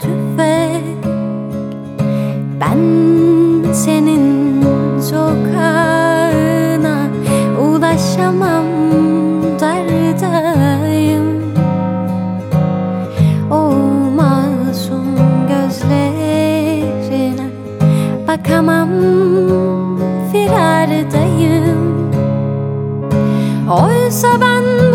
tüfek. Ben senin sokağına ulaşamam dardayım. O masum gözlerine bakamam firardayım. Oysa ben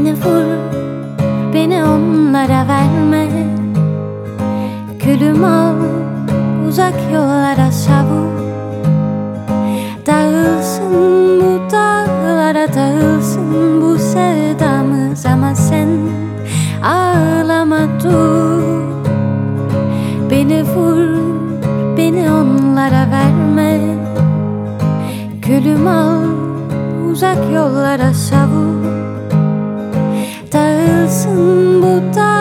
Beni vur, beni onlara verme. Külüm al, uzak yollara savur Dağılsın bu dağlara dağılsın bu sevdamız. Ama sen ağlama dur. Beni vur, beni onlara verme. Külüm al, uzak yollara savur Dağılsın bu dağlara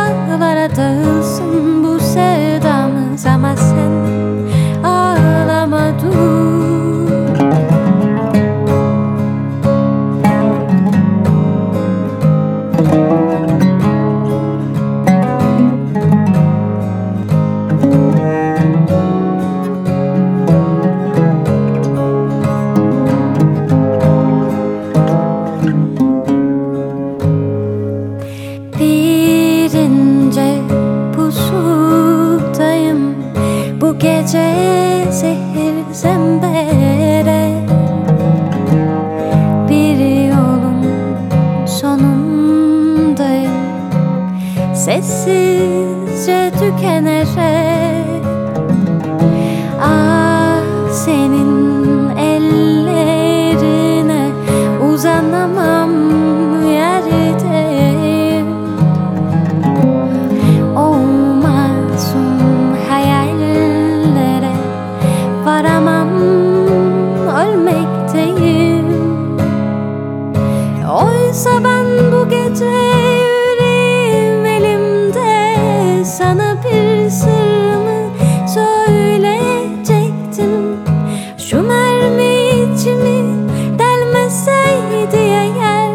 gece zehir zembere. Bir yolun sonundayım. Sessizce tükenerek Ah senin sırrımı söyleyecektim. Şu mermi içimi delmeseydi eğer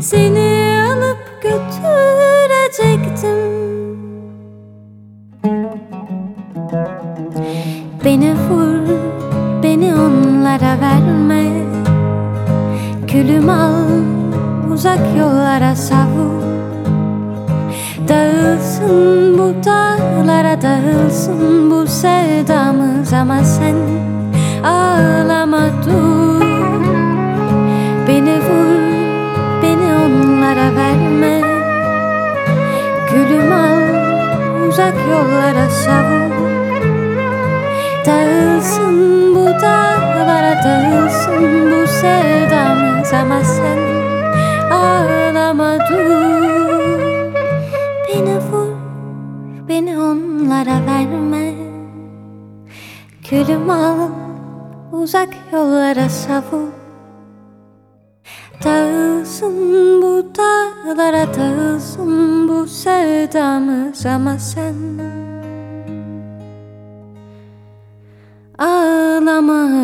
Seni alıp götürecektim. Beni vur, beni onlara verme. Külüm al, uzak yollara savur dağılsın bu sevdamız Ama sen ağlama dur. Beni vur, beni onlara verme. Külüm al, uzak yollara savur. Dağılsın bu dağlara dağılsın bu sevdamız ara verme. Külüm al uzak yollara savun. Dağılsın bu dağlara dağılsın bu sevdamız ama sen Ağlama.